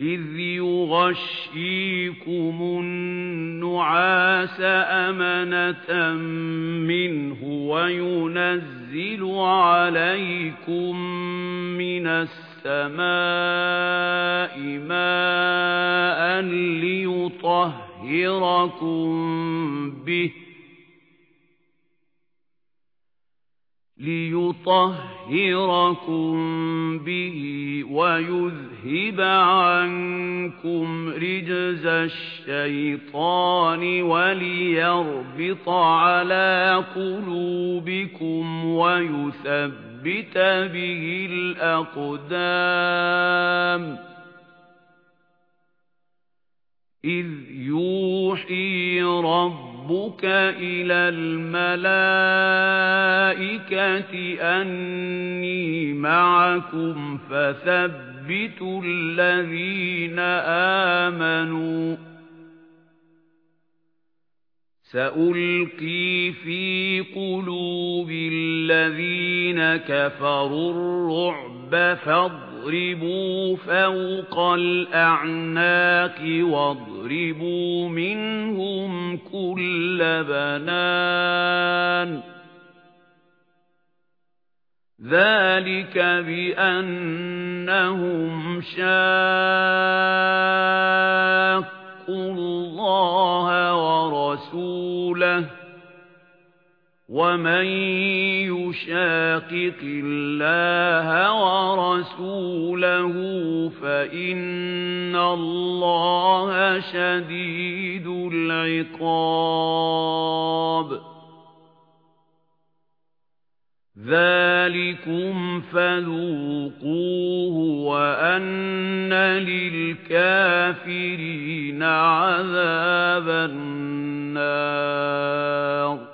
إِذْ يُغَشِّيكُمُ النُّعَاسَ أَمَنَةً مِّنْهُ وَيُنَزِّلُ عَلَيْكُم مِّنَ السَّمَاءِ مَاءً لِّيُطَهِّرَكُم بِهِ لِيُطَهِّرَكُم بِهِ وَيُذْهِبَ عَنكُمْ رِجْزَ الشَّيْطَانِ وَلِيَرْبِطَ عَلَى قُلُوبِكُمْ وَيُثَبِّتَ بِهِ الْأَقْدَامَ إِذْ يُوحِي رَبُّكَ إِلَى الْمَلَائِكَةِ أَنِّي مَعَكُمْ فَثَبِّتُوا الَّذِينَ آمَنُوا سَأُلْقِي فِي قُلُوبِ الَّذِينَ كَفَرُوا الرُّعْبَ فَاضْرِبُوا فَوْقَ الْأَعْنَاقِ وَاضْرِبُوا مِنْهُمْ كُلَّ بَنَانٍ. ذَلِكَ بِأَنَّهُمْ شَاقُّوا اللَّهَ وَرَسُولَهُ. وَمَن يُشَاقِقِ اللَّهَ وَرَسُولَهُ فَإِنَّ اللَّهَ شَدِيدُ الْعِقَابِ. ذَلِكُمْ فَذُوقُوهُ وَأَنَّ لِلْكَافِرِينَ عَذَابَ النَّارِ.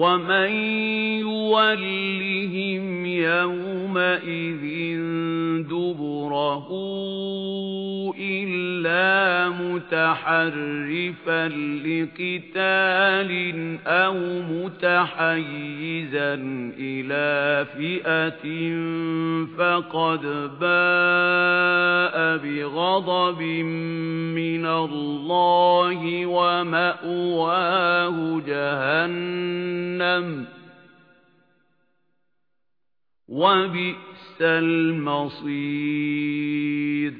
وَمَن يُوَلِّهِمْ يَوْمَئِذٍ دُبُرَهُ إِلَّا مُتَحَرِّفًا لِقِتَالٍ أَوْ مُتَحَيِّزًا إِلَى فِئَةٍ فَقَدْ بَاءَ بِغَضَبٍ مِّنَ اللَّهِ وَمَأْوَاهُ جَهَنَّمُ. وَبِئْسَ الْمَصِيرُ.